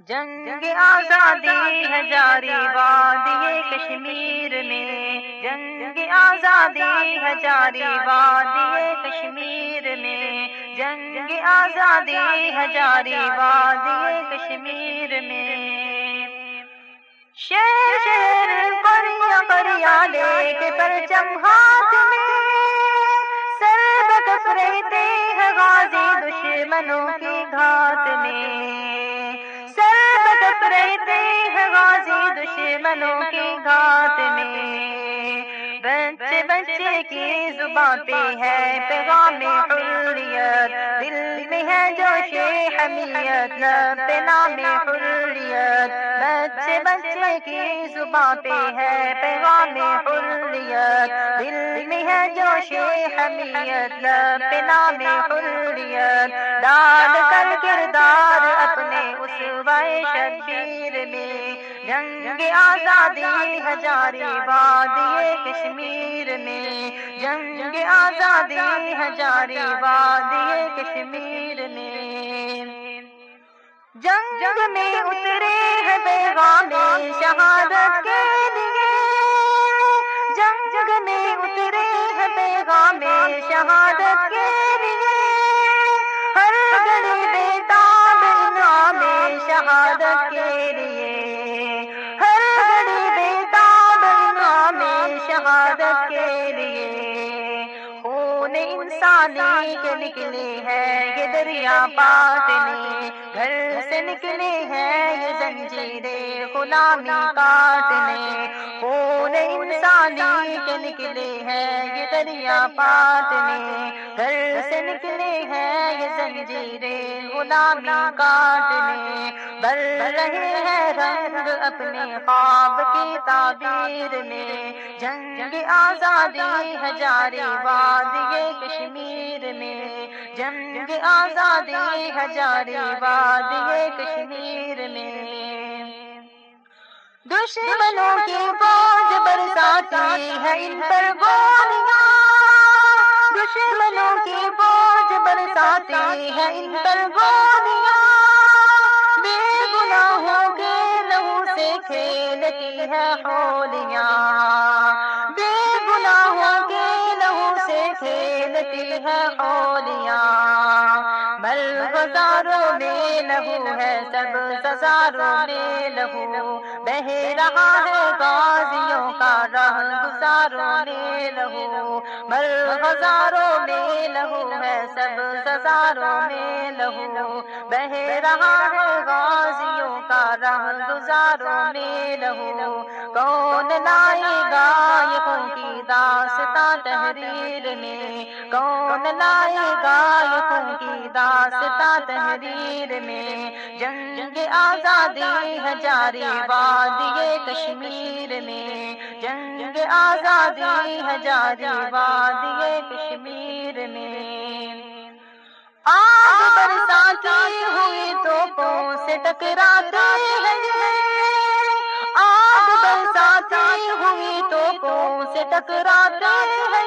جنگ آزادی ہے جاری وادی کشمیر میں۔ جنگ آزادی ہے جاری وادی کشمیر میں۔ جنگ آزادی ہے جاری وادی کشمیر میں۔ شہر شہر کریا کریا لے کے پرچم ہاتھ میں۔ سر بکس رہتے ہیں غازی دشمنوں کی گھات میں۔ رہتے ہیں غازی دشمنوں کی گھات میں۔ بچے بچے کی زبان پہ ہے پیغام حریت۔ دل میں ہے جوش حمیت لب پہ نام حریت۔ بچے بچے کی زبان پہ ہے پیغام حریت۔ دل میں ہے جوش حمیت لب پہ نام حریت۔ ڈال کر کردار اپنے اس وائے شبیر جنگ آزادی ہزاری وادی کشمیر میں۔ جنگ آزادی ہزاری وادی کشمیر میں۔ جنگ میں اترے ہیں پیغام شہادت کے لیے۔ جنگ میں اترے ہیں پیغام شہادت کے انسانی کے نکلے ہیں یہ دریا پاتنے گھر سے نکلے ہیں یہ زنجیریں غلامی کاٹنے خون انسانی کے نکلے ہیں یہ دریا پاتنے گھر سے نکلے ہیں یہ زنجیریں غلامی کاٹنے بل رہے ہیں رنگ اپنے خواب کی تعبیر میں۔ جنگ آزادی ہزاری وادی کشمیر میں۔ جنگ آزادی ہزاری وادی کشمیر میں۔ دشمنوں کی فوج برساتی ہے ان پر گولیاں۔ دشمنوں کی فوج برساتی ہے ان پر گولیاں۔ کھیلتی ہے ہولیاں بے گناہوں کے لہو سے کھیلتی ہے ہولیاں بل گزاروں میں لہو ہے، سب سزاروں میں لہو۔ بہ رہا ہے غازیوں کا رہ گزاروں میں لہو۔ بل گزاروں میں لہو ہے، سب سزاروں میں لہو۔ بہ رہا ہے غازیوں کا رہ گزاروں میں لہو کون لائے گا یقوں کی داستان تحریر میں کون لائے گا یقوں کی داستان تحریر میں جنگ آزادی ہزاری وادی کشمیر میں جنگ آزادی ہزاری وادی کشمیر میں آگ برساتی ٹکراتے ہیں آگ برساتی ہوئی تو سے ٹکراتے ہیں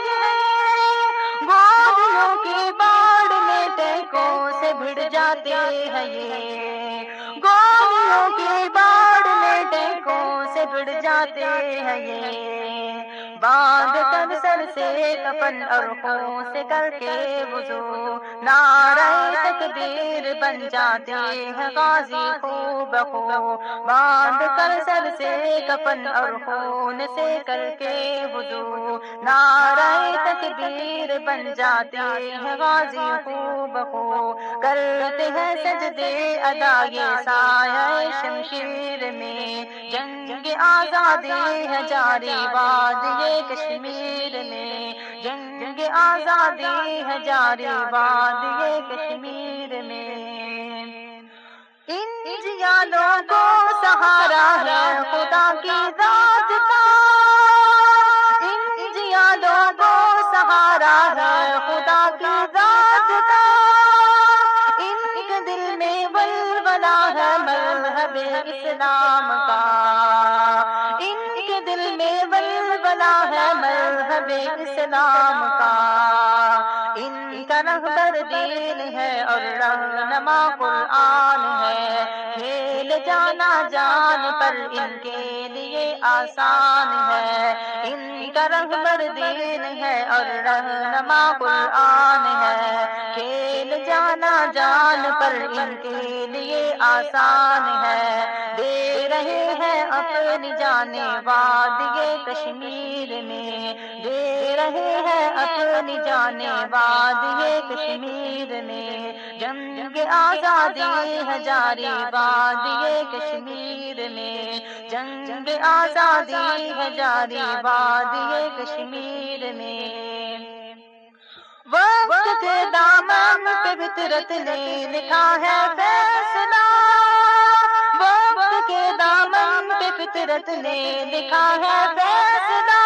گولیوں کی باڑ میں ٹینکوں سے بھڑ جاتے ہیں گولیوں کی باڑ میں ٹینکوں سے بھڑ جاتے ہیں باندھ کر سر سے کفن اور خون سے کر کے وضو۔ نعرہ تکبیر بن جاتے ہیں غازی خوب خو باندھ کر سر سے کفن اور خون سے کر کے وضو۔ نعرہ تکبیر بن جاتے ہیں غازی خوب خو کرتے ہیں سجدے ادا یہ سایہ شمشیر میں۔ جنگ آزادی ہے جاری وادی کشمیر میں جنگ آزادی ہے جاری وادی کشمیر میں۔ ان جیالوں کو سہارا ہے خدا کی ذات۔ مذہب اسلام کا۔ ان کا رہبر دین ہے اور رہنما قرآن ہے۔ جانا جان پر ان کے لیے آسان ہے۔ ان کا رہبر دین ہے اور رہنما قرآن ہے۔ کھیل جانا جان پر ان کے لیے آسان ہے۔ دے رہے ہیں اپنی جانے وادی کشمیر میں۔ دے رہے ہیں اپنی جانے وادی کشمیر میں۔ جنگ آزادی ہے جاری کشمیر میں۔ جنگ آزادی ہے جاری کشمیر میں۔ وقت کے دامن پہ فطرت نے لکھا ہے فیصلہ۔ وقت کے دامن پہ فطرت نے لکھا ہے فیصلہ۔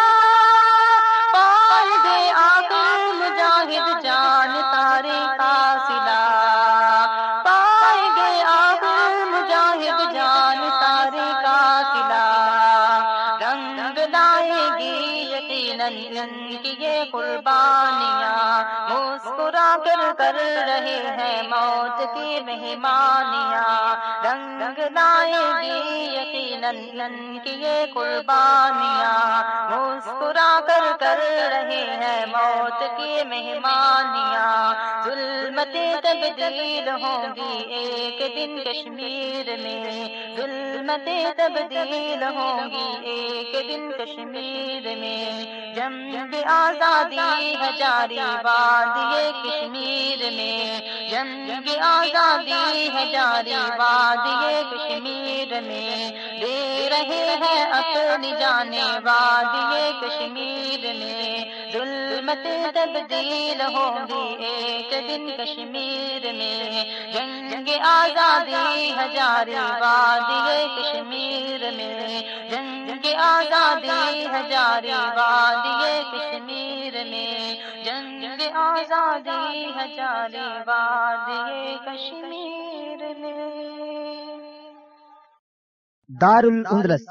مسکرا کر کر رہے ہیں، موت کی مہمانیاں۔ رنگ لائے گی، یقیناً ان کی یہ قربانیاں۔ مسکرا کر کر رہے ہیں، موت کی مہمانیاں۔ ظلمت تبدیل ہوں گی ایک دن کشمیر میں۔ ظلمت تبدیل ہوں گی ایک دن کشمیر میں۔ جنگ آزادی ہے، جاری وادی کشمیر میں۔ جنگ آزادی ہے جاری وادی کشمیر میں۔ دے رہے ہیں اپنی جانے وادی کشمیر میں۔ ظلمت تبدیل ہوگی ایک دن کشمیر میں۔ جنگ آزادی ہے جاری وادی کشمیر میں۔ جنگ آزادی ہے وادی کشمیر میں۔ جنگ آزادی ہے وادی کشمیر میں۔ دار الاندلس